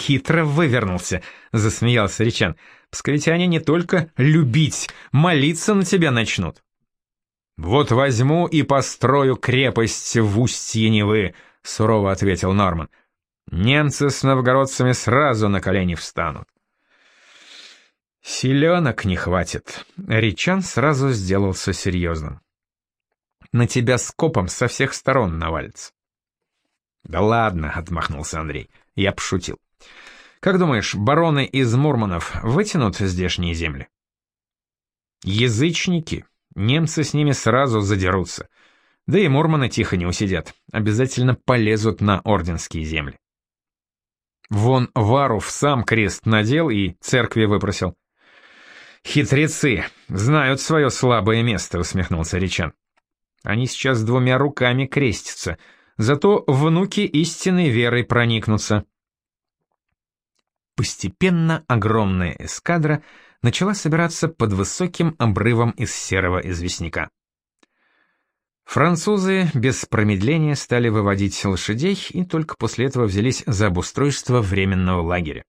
Хитро вывернулся, засмеялся Речан. Псковитяне не только любить, молиться на тебя начнут. Вот возьму и построю крепость в устье Невы, сурово ответил Норман. Немцы с новгородцами сразу на колени встанут. Селенок не хватит. Речан сразу сделался серьезным. На тебя скопом со всех сторон навалится. Да ладно, отмахнулся Андрей. Я пошутил. Как думаешь, бароны из Мурманов вытянут здешние земли? Язычники. Немцы с ними сразу задерутся. Да и Мурманы тихо не усидят. Обязательно полезут на орденские земли. Вон Варуф сам крест надел и церкви выпросил. «Хитрецы! Знают свое слабое место», — усмехнулся Речан. «Они сейчас двумя руками крестятся, зато внуки истинной верой проникнутся». Постепенно огромная эскадра начала собираться под высоким обрывом из серого известняка. Французы без промедления стали выводить лошадей и только после этого взялись за обустройство временного лагеря.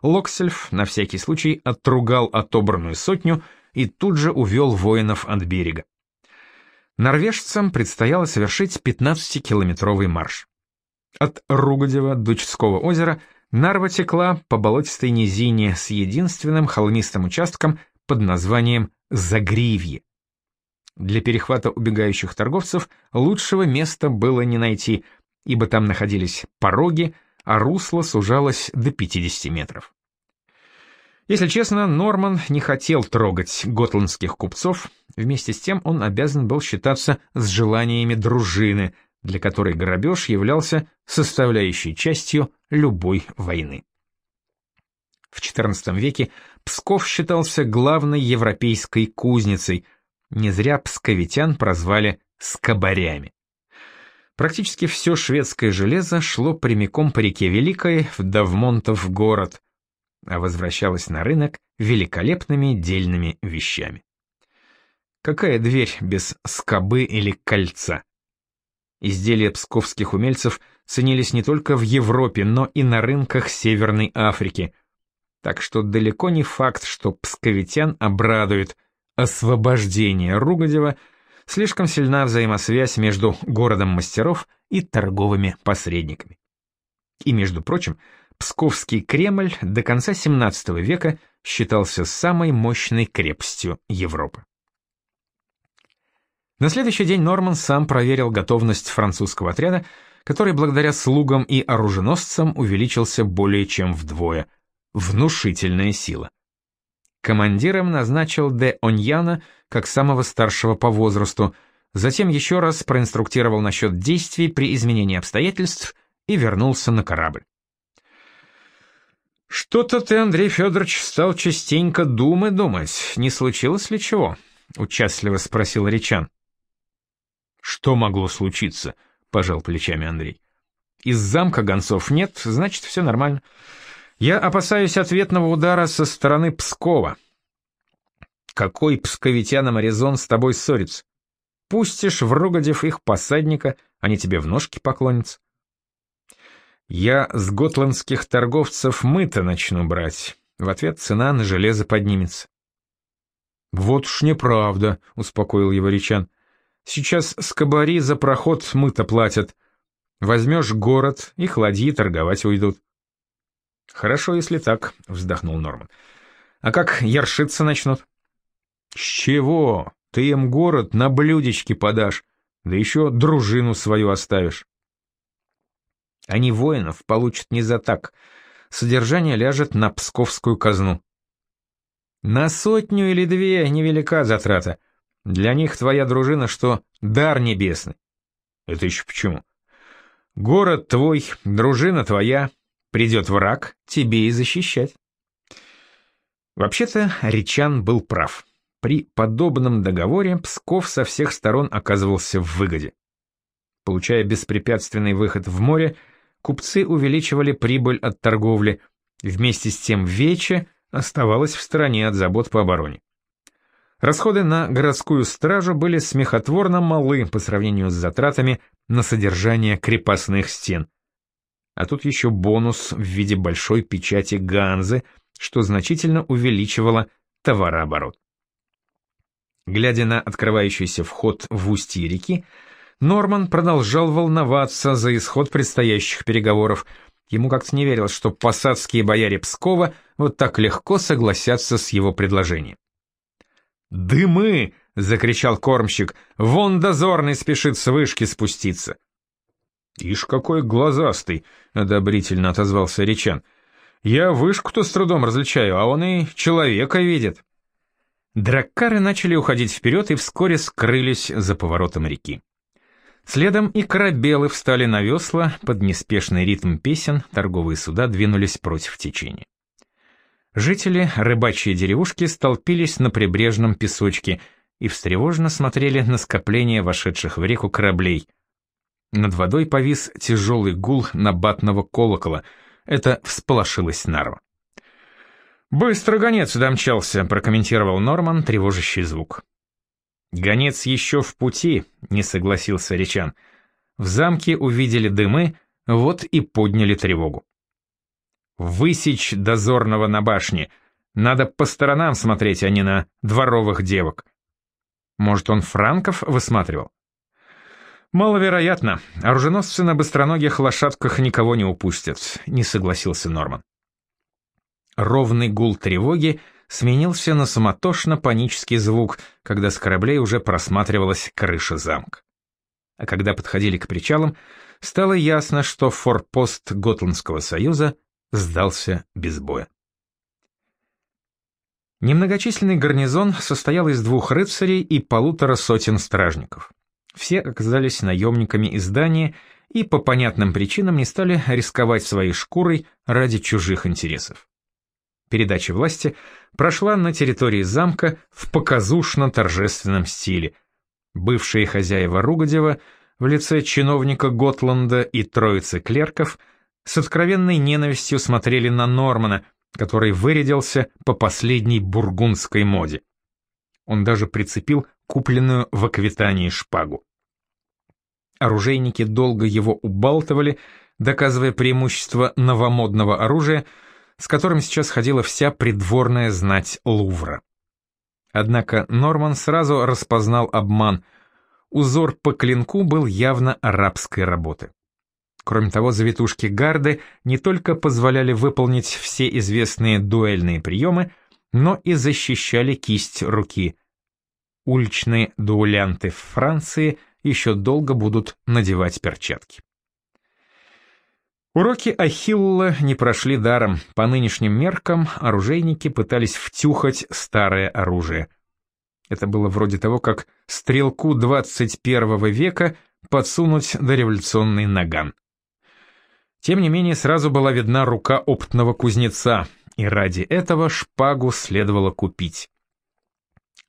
Локсельф на всякий случай отругал отобранную сотню и тут же увел воинов от берега. Норвежцам предстояло совершить 15-километровый марш. От Ругодева до Чудского озера Нарва текла по болотистой низине с единственным холмистым участком под названием Загривье. Для перехвата убегающих торговцев лучшего места было не найти, ибо там находились пороги, а русло сужалось до 50 метров. Если честно, Норман не хотел трогать готландских купцов, вместе с тем он обязан был считаться с желаниями дружины, для которой грабеж являлся составляющей частью любой войны. В XIV веке Псков считался главной европейской кузницей, не зря псковитян прозвали «скобарями». Практически все шведское железо шло прямиком по реке Великой в Давмонтов город, а возвращалось на рынок великолепными дельными вещами. Какая дверь без скобы или кольца? Изделия псковских умельцев ценились не только в Европе, но и на рынках Северной Африки. Так что далеко не факт, что псковитян обрадует освобождение Ругодева – слишком сильна взаимосвязь между городом мастеров и торговыми посредниками. И, между прочим, Псковский Кремль до конца XVII века считался самой мощной крепостью Европы. На следующий день Норман сам проверил готовность французского отряда, который благодаря слугам и оруженосцам увеличился более чем вдвое. Внушительная сила. Командиром назначил де Оньяна как самого старшего по возрасту, затем еще раз проинструктировал насчет действий при изменении обстоятельств и вернулся на корабль. «Что-то ты, Андрей Федорович, стал частенько думы думать, не случилось ли чего?» — участливо спросил Речан. «Что могло случиться?» — пожал плечами Андрей. «Из замка гонцов нет, значит, все нормально. Я опасаюсь ответного удара со стороны Пскова. Какой псковитянам резон с тобой ссориться? Пустишь в Ругодев их посадника, они тебе в ножки поклонятся. Я с готландских торговцев мыто начну брать. В ответ цена на железо поднимется. Вот уж неправда, успокоил его Речан. Сейчас с кабари за проход мыто платят. Возьмешь город, и ладьи торговать уйдут. «Хорошо, если так», — вздохнул Норман. «А как яршиться начнут?» «С чего? Ты им город на блюдечке подашь, да еще дружину свою оставишь». Они воинов получат не за так. Содержание ляжет на псковскую казну. На сотню или две невелика затрата. Для них твоя дружина что дар небесный. Это еще почему? Город твой, дружина твоя, Придет враг, тебе и защищать. Вообще-то Речан был прав. При подобном договоре Псков со всех сторон оказывался в выгоде. Получая беспрепятственный выход в море, купцы увеличивали прибыль от торговли, вместе с тем Вече оставалась в стороне от забот по обороне. Расходы на городскую стражу были смехотворно малы по сравнению с затратами на содержание крепостных стен а тут еще бонус в виде большой печати Ганзы, что значительно увеличивало товарооборот. Глядя на открывающийся вход в устье реки, Норман продолжал волноваться за исход предстоящих переговоров. Ему как-то не верилось, что посадские бояре Пскова вот так легко согласятся с его предложением. «Дымы!» — закричал кормщик. «Вон дозорный спешит с вышки спуститься!» «Ишь, какой глазастый!» — одобрительно отозвался Речан. «Я вышку-то с трудом различаю, а он и человека видит». Драккары начали уходить вперед и вскоре скрылись за поворотом реки. Следом и корабелы встали на весла, под неспешный ритм песен торговые суда двинулись против течения. Жители рыбачьей деревушки столпились на прибрежном песочке и встревоженно смотрели на скопление вошедших в реку кораблей. Над водой повис тяжелый гул набатного колокола. Это всполошилось Нару. «Быстро гонец домчался», — прокомментировал Норман тревожащий звук. «Гонец еще в пути», — не согласился Речан. «В замке увидели дымы, вот и подняли тревогу». «Высечь дозорного на башне. Надо по сторонам смотреть, а не на дворовых девок». «Может, он франков высматривал?» «Маловероятно. Оруженосцы на быстроногих лошадках никого не упустят», — не согласился Норман. Ровный гул тревоги сменился на суматошно-панический звук, когда с кораблей уже просматривалась крыша замка. А когда подходили к причалам, стало ясно, что форпост Готландского союза сдался без боя. Немногочисленный гарнизон состоял из двух рыцарей и полутора сотен стражников. Все оказались наемниками из здания и по понятным причинам не стали рисковать своей шкурой ради чужих интересов. Передача власти прошла на территории замка в показушно-торжественном стиле. Бывшие хозяева Ругодева в лице чиновника Готланда и троицы клерков с откровенной ненавистью смотрели на Нормана, который вырядился по последней бургундской моде. Он даже прицепил купленную в Аквитании шпагу. Оружейники долго его убалтывали, доказывая преимущество новомодного оружия — с которым сейчас ходила вся придворная знать Лувра. Однако Норман сразу распознал обман. Узор по клинку был явно арабской работы. Кроме того, завитушки гарды не только позволяли выполнить все известные дуэльные приемы, но и защищали кисть руки. Уличные дуэлянты в Франции еще долго будут надевать перчатки. Уроки Ахилла не прошли даром. По нынешним меркам оружейники пытались втюхать старое оружие. Это было вроде того, как стрелку 21 века подсунуть дореволюционный наган. Тем не менее, сразу была видна рука опытного кузнеца, и ради этого шпагу следовало купить.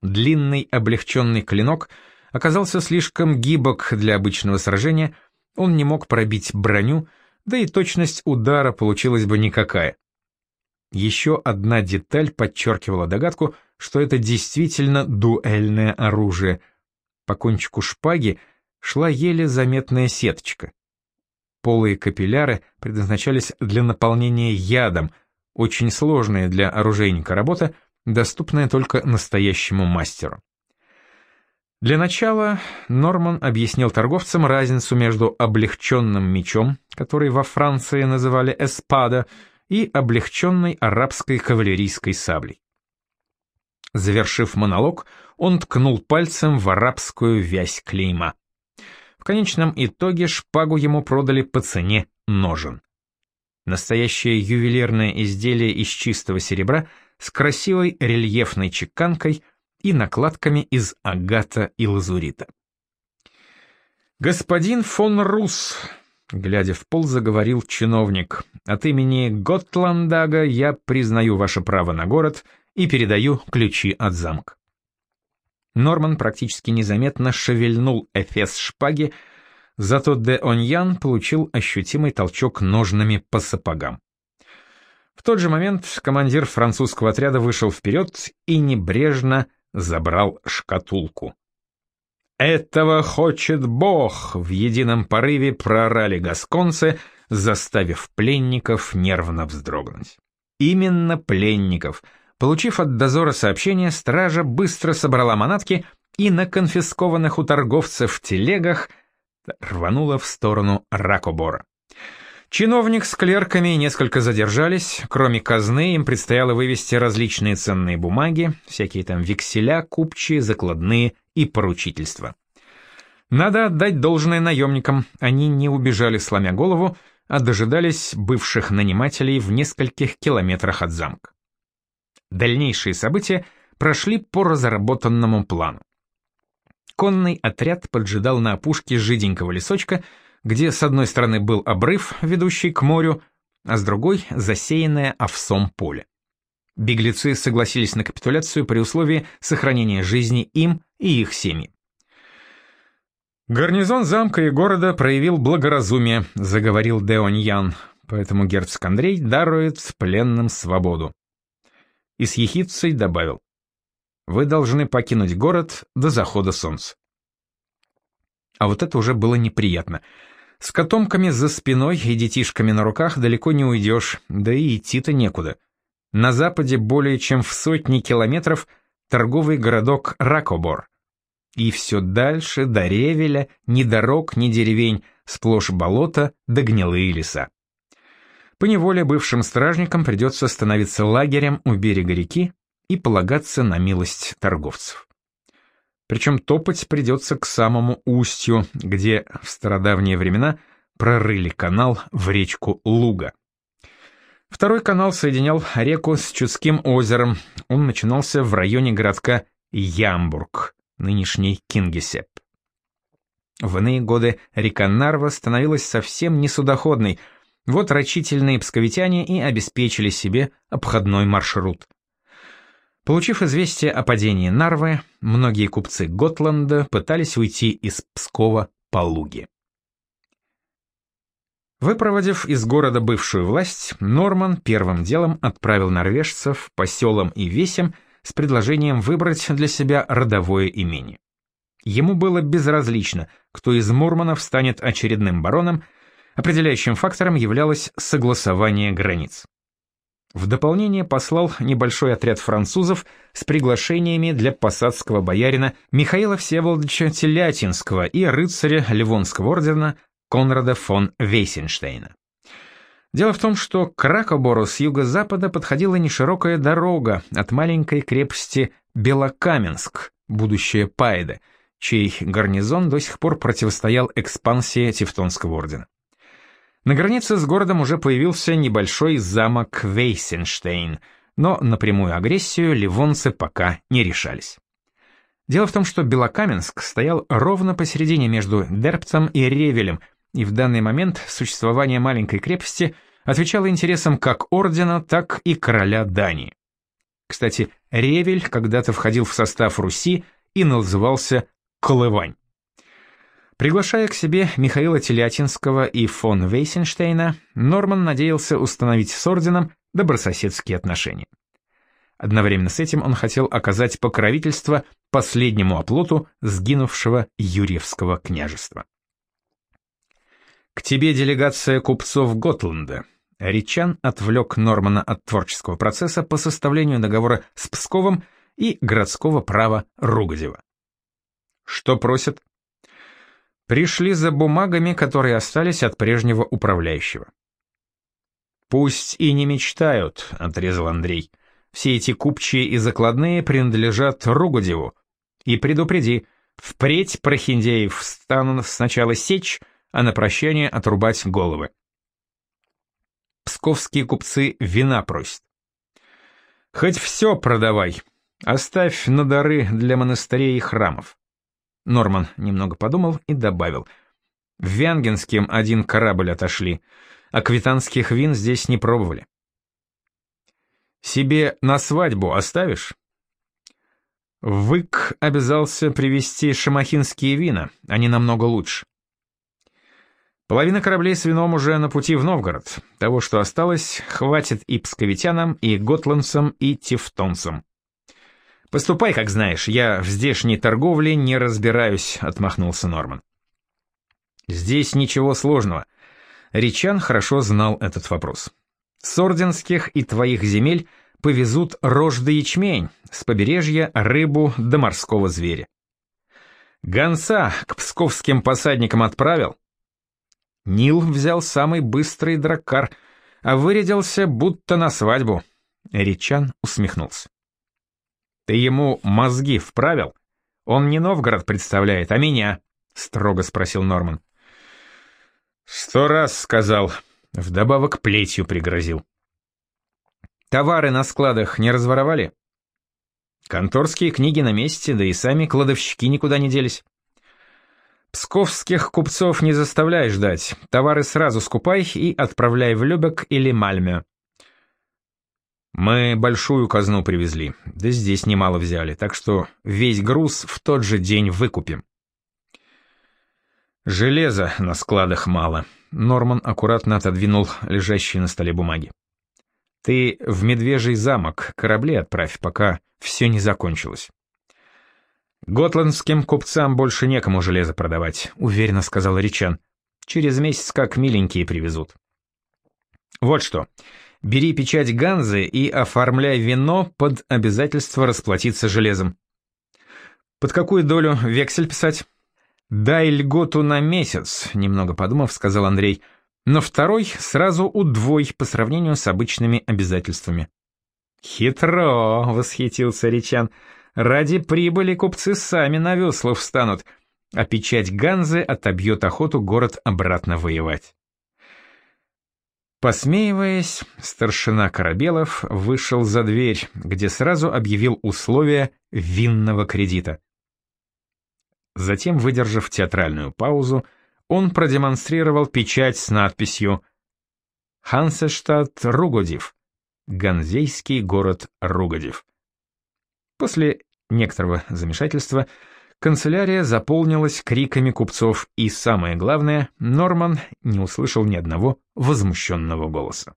Длинный облегченный клинок оказался слишком гибок для обычного сражения, он не мог пробить броню, да и точность удара получилась бы никакая. Еще одна деталь подчеркивала догадку, что это действительно дуэльное оружие. По кончику шпаги шла еле заметная сеточка. Полые капилляры предназначались для наполнения ядом, очень сложная для оружейника работа, доступная только настоящему мастеру. Для начала Норман объяснил торговцам разницу между облегченным мечом, который во Франции называли эспада, и облегченной арабской кавалерийской саблей. Завершив монолог, он ткнул пальцем в арабскую вязь клейма. Конечном итоге шпагу ему продали по цене ножен. Настоящее ювелирное изделие из чистого серебра с красивой рельефной чеканкой – и накладками из агата и лазурита. «Господин фон Рус», — глядя в пол, заговорил чиновник, — «от имени Готландага я признаю ваше право на город и передаю ключи от замка». Норман практически незаметно шевельнул эфес шпаги, зато де Оньян получил ощутимый толчок ножными по сапогам. В тот же момент командир французского отряда вышел вперед и небрежно забрал шкатулку. «Этого хочет Бог!» — в едином порыве прорали гасконцы, заставив пленников нервно вздрогнуть. Именно пленников. Получив от дозора сообщение, стража быстро собрала манатки и на конфискованных у торговцев телегах рванула в сторону Ракобора. Чиновник с клерками несколько задержались, кроме казны им предстояло вывести различные ценные бумаги, всякие там векселя, купчие, закладные и поручительства. Надо отдать должное наемникам, они не убежали сломя голову, а дожидались бывших нанимателей в нескольких километрах от замка. Дальнейшие события прошли по разработанному плану. Конный отряд поджидал на опушке жиденького лесочка, где с одной стороны был обрыв, ведущий к морю, а с другой — засеянное овсом поле. Беглецы согласились на капитуляцию при условии сохранения жизни им и их семьи. «Гарнизон замка и города проявил благоразумие», — заговорил Деоньян, поэтому герцог Андрей дарует пленным свободу. И с ехидцей добавил, «Вы должны покинуть город до захода солнца». А вот это уже было неприятно. С котомками за спиной и детишками на руках далеко не уйдешь, да и идти-то некуда. На западе более чем в сотни километров торговый городок Ракобор. И все дальше до Ревеля ни дорог, ни деревень, сплошь болота да гнилые леса. Поневоле бывшим стражникам придется становиться лагерем у берега реки и полагаться на милость торговцев. Причем топать придется к самому устью, где в стародавние времена прорыли канал в речку Луга. Второй канал соединял реку с Чудским озером. Он начинался в районе городка Ямбург, нынешний Кингисепп. В иные годы река Нарва становилась совсем несудоходной, вот рачительные псковитяне и обеспечили себе обходной маршрут. Получив известие о падении Нарвы, многие купцы Готланда пытались уйти из Пскова по Луге. Выпроводив из города бывшую власть, Норман первым делом отправил норвежцев по селам и весям с предложением выбрать для себя родовое имение. Ему было безразлично, кто из Мурманов станет очередным бароном, определяющим фактором являлось согласование границ. В дополнение послал небольшой отряд французов с приглашениями для посадского боярина Михаила Всеволодовича Телятинского и рыцаря Ливонского ордена Конрада фон Вейсенштейна. Дело в том, что к Ракобору с юго-запада подходила неширокая дорога от маленькой крепости Белокаменск, будущее Пайда, чей гарнизон до сих пор противостоял экспансии Тевтонского ордена. На границе с городом уже появился небольшой замок Вейсенштейн, но на прямую агрессию ливонцы пока не решались. Дело в том, что Белокаменск стоял ровно посередине между Дерптом и Ревелем, и в данный момент существование маленькой крепости отвечало интересам как ордена, так и короля Дании. Кстати, Ревель когда-то входил в состав Руси и назывался Колывань. Приглашая к себе Михаила Телятинского и фон Вейсенштейна, Норман надеялся установить с орденом добрососедские отношения. Одновременно с этим он хотел оказать покровительство последнему оплоту сгинувшего Юрьевского княжества. «К тебе делегация купцов Готланда», Ричан отвлек Нормана от творческого процесса по составлению договора с Псковом и городского права Ругодева. «Что просят?» Пришли за бумагами, которые остались от прежнего управляющего. «Пусть и не мечтают», — отрезал Андрей. «Все эти купчие и закладные принадлежат Ругудеву. И предупреди, впредь прохиндеев станут сначала сечь, а на прощание отрубать головы». Псковские купцы вина просят. «Хоть все продавай, оставь на дары для монастырей и храмов. Норман немного подумал и добавил. В Вянгенским один корабль отошли, а квитанских вин здесь не пробовали. Себе на свадьбу оставишь? Вык обязался привезти шамахинские вина, они намного лучше. Половина кораблей с вином уже на пути в Новгород. Того, что осталось, хватит и псковитянам, и готландцам, и тевтонцам. «Поступай, как знаешь, я в здешней торговле не разбираюсь», — отмахнулся Норман. «Здесь ничего сложного. Ричан хорошо знал этот вопрос. С орденских и твоих земель повезут рожь да ячмень, с побережья рыбу до морского зверя. Гонца к псковским посадникам отправил. Нил взял самый быстрый драккар, а вырядился будто на свадьбу. Ричан усмехнулся. «Ты ему мозги вправил? Он не Новгород представляет, а меня», — строго спросил Норман. «Сто раз сказал», — вдобавок плетью пригрозил. «Товары на складах не разворовали?» «Конторские книги на месте, да и сами кладовщики никуда не делись». «Псковских купцов не заставляй ждать, товары сразу скупай и отправляй в Любек или Мальме. Мы большую казну привезли, да здесь немало взяли, так что весь груз в тот же день выкупим. Железа на складах мало. Норман аккуратно отодвинул лежащие на столе бумаги. Ты в Медвежий замок корабли отправь, пока все не закончилось. Готландским купцам больше некому железо продавать, уверенно сказал Ричан. Через месяц как миленькие привезут. Вот что. Бери печать Ганзы и оформляй вино под обязательство расплатиться железом. Под какую долю вексель писать? Дай льготу на месяц, немного подумав, сказал Андрей, но второй сразу удвой по сравнению с обычными обязательствами. Хитро, восхитился Ричан. Ради прибыли купцы сами на весла встанут, а печать Ганзы отобьет охоту город обратно воевать. Посмеиваясь, старшина Корабелов вышел за дверь, где сразу объявил условия винного кредита. Затем, выдержав театральную паузу, он продемонстрировал печать с надписью «Хансештадт Ругодив», Ганзейский город Ругодив. После некоторого замешательства Канцелярия заполнилась криками купцов, и самое главное, Норман не услышал ни одного возмущенного голоса.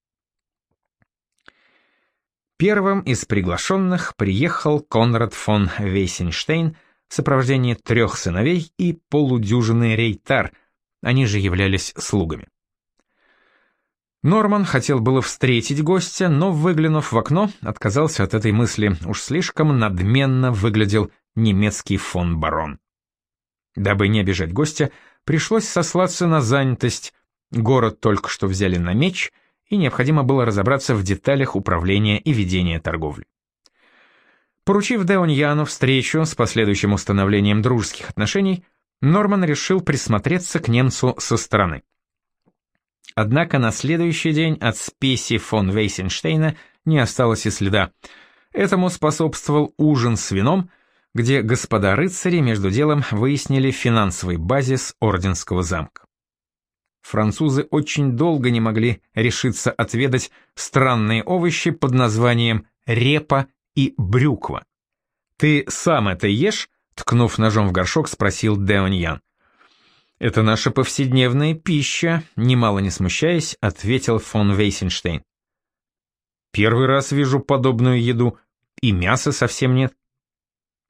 Первым из приглашенных приехал Конрад фон Вейсенштейн в сопровождении трех сыновей и полудюжины рейтар, они же являлись слугами. Норман хотел было встретить гостя, но, выглянув в окно, отказался от этой мысли, уж слишком надменно выглядел немецкий фон барон. Дабы не обижать гостя, пришлось сослаться на занятость. Город только что взяли на меч, и необходимо было разобраться в деталях управления и ведения торговли. Поручив Деоньяну встречу с последующим установлением дружеских отношений, Норман решил присмотреться к немцу со стороны. Однако на следующий день от спеси фон Вейсенштейна не осталось и следа. Этому способствовал ужин с вином — где господа рыцари между делом выяснили финансовый базис Орденского замка. Французы очень долго не могли решиться отведать странные овощи под названием репа и брюква. «Ты сам это ешь?» — ткнув ножом в горшок, спросил Деоньян. «Это наша повседневная пища», — немало не смущаясь, ответил фон Вейсенштейн. «Первый раз вижу подобную еду, и мяса совсем нет».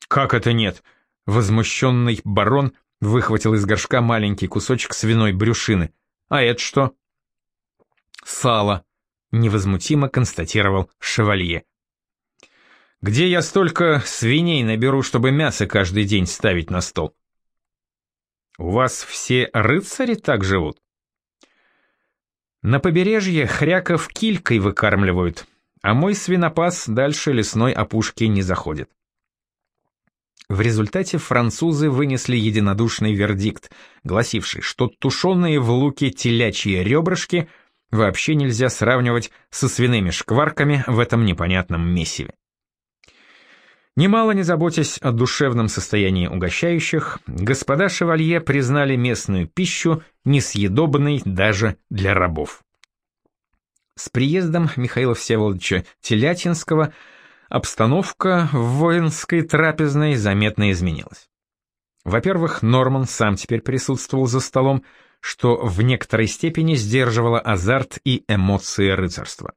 «Как это нет?» Возмущенный барон выхватил из горшка маленький кусочек свиной брюшины. «А это что?» «Сало», — невозмутимо констатировал шевалье. «Где я столько свиней наберу, чтобы мясо каждый день ставить на стол?» «У вас все рыцари так живут?» «На побережье хряков килькой выкармливают, а мой свинопас дальше лесной опушки не заходит». В результате французы вынесли единодушный вердикт, гласивший, что тушеные в луке телячьи ребрышки вообще нельзя сравнивать со свиными шкварками в этом непонятном месиве. Немало не заботясь о душевном состоянии угощающих, господа шевалье признали местную пищу несъедобной даже для рабов. С приездом Михаила Всеволодовича Телятинского – обстановка в воинской трапезной заметно изменилась. Во-первых, Норман сам теперь присутствовал за столом, что в некоторой степени сдерживало азарт и эмоции рыцарства.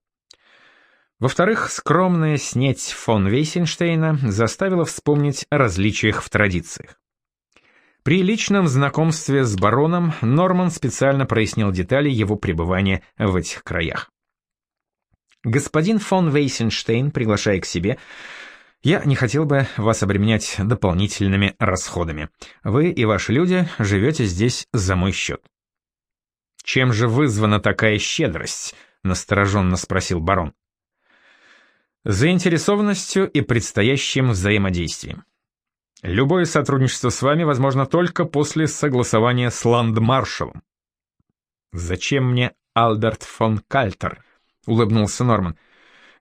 Во-вторых, скромная снеть фон Вейсенштейна заставила вспомнить о различиях в традициях. При личном знакомстве с бароном Норман специально прояснил детали его пребывания в этих краях. Господин фон Вейсенштейн, приглашая к себе, я не хотел бы вас обременять дополнительными расходами. Вы и ваши люди живете здесь за мой счет. Чем же вызвана такая щедрость? настороженно спросил барон. Заинтересованностью и предстоящим взаимодействием. Любое сотрудничество с вами возможно только после согласования с ландмаршалом. Зачем мне Альберт фон Кальтер? Улыбнулся Норман.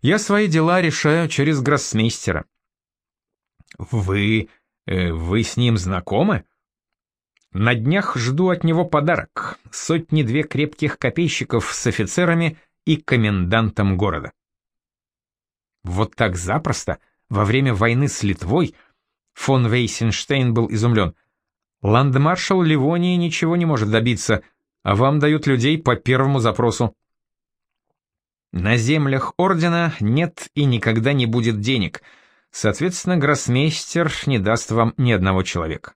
Я свои дела решаю через гроссмейстера. Вы... Э, вы с ним знакомы? На днях жду от него подарок. Сотни-две крепких копейщиков с офицерами и комендантом города. Вот так запросто, во время войны с Литвой, фон Вейсенштейн был изумлен. Ландмаршал Ливонии ничего не может добиться, а вам дают людей по первому запросу. На землях ордена нет и никогда не будет денег, соответственно, гроссмейстер не даст вам ни одного человека.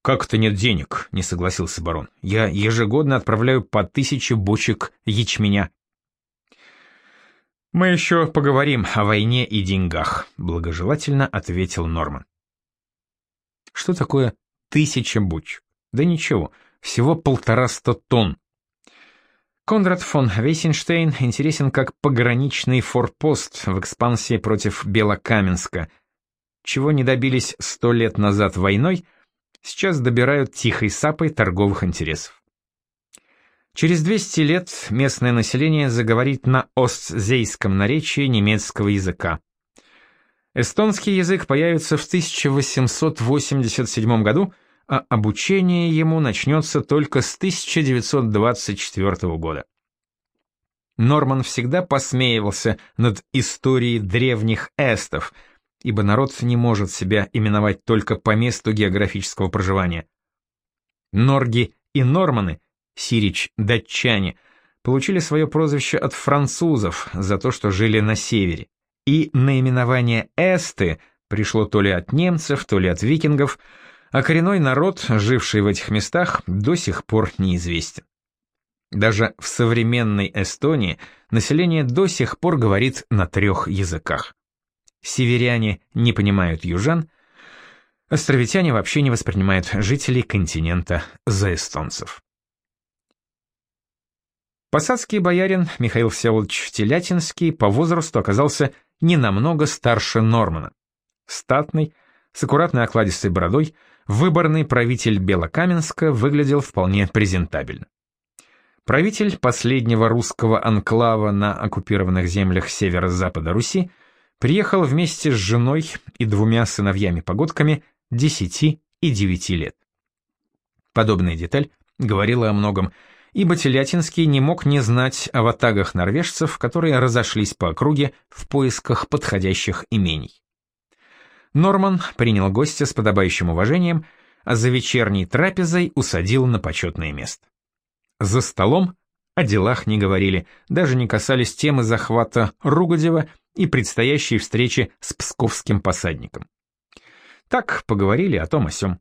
«Как это нет денег?» — не согласился барон. «Я ежегодно отправляю по тысяче бочек ячменя». «Мы еще поговорим о войне и деньгах», — благожелательно ответил Норман. «Что такое тысяча бочек? Да ничего, всего полтораста тонн. Конрад фон Вейсенштейн интересен как пограничный форпост в экспансии против Белокаменска. Чего не добились сто лет назад войной, сейчас добирают тихой сапой торговых интересов. Через 200 лет местное население заговорит на остзейском наречии немецкого языка. Эстонский язык появится в 1887 году, а обучение ему начнется только с 1924 года. Норман всегда посмеивался над историей древних эстов, ибо народ не может себя именовать только по месту географического проживания. Норги и норманы Сирич, датчане, получили свое прозвище от французов за то, что жили на севере. И наименование «эсты» пришло то ли от немцев, то ли от викингов, а коренной народ, живший в этих местах, до сих пор неизвестен. Даже в современной Эстонии население до сих пор говорит на трех языках. Северяне не понимают южан, островитяне вообще не воспринимают жителей континента за эстонцев. Посадский боярин Михаил Всеволодович Телятинский по возрасту оказался не намного старше Нормана. Статный, с аккуратной окладистой бородой, выборный правитель Белокаменска выглядел вполне презентабельно. Правитель последнего русского анклава на оккупированных землях северо-запада Руси приехал вместе с женой и двумя сыновьями-погодками 10 и 9 лет. Подобная деталь говорила о многом, ибо Телятинский не мог не знать о ватагах норвежцев, которые разошлись по округе в поисках подходящих имений. Норман принял гостя с подобающим уважением, а за вечерней трапезой усадил на почетное место. За столом о делах не говорили, даже не касались темы захвата Ругодева и предстоящей встречи с псковским посадником. Так поговорили о том о сём.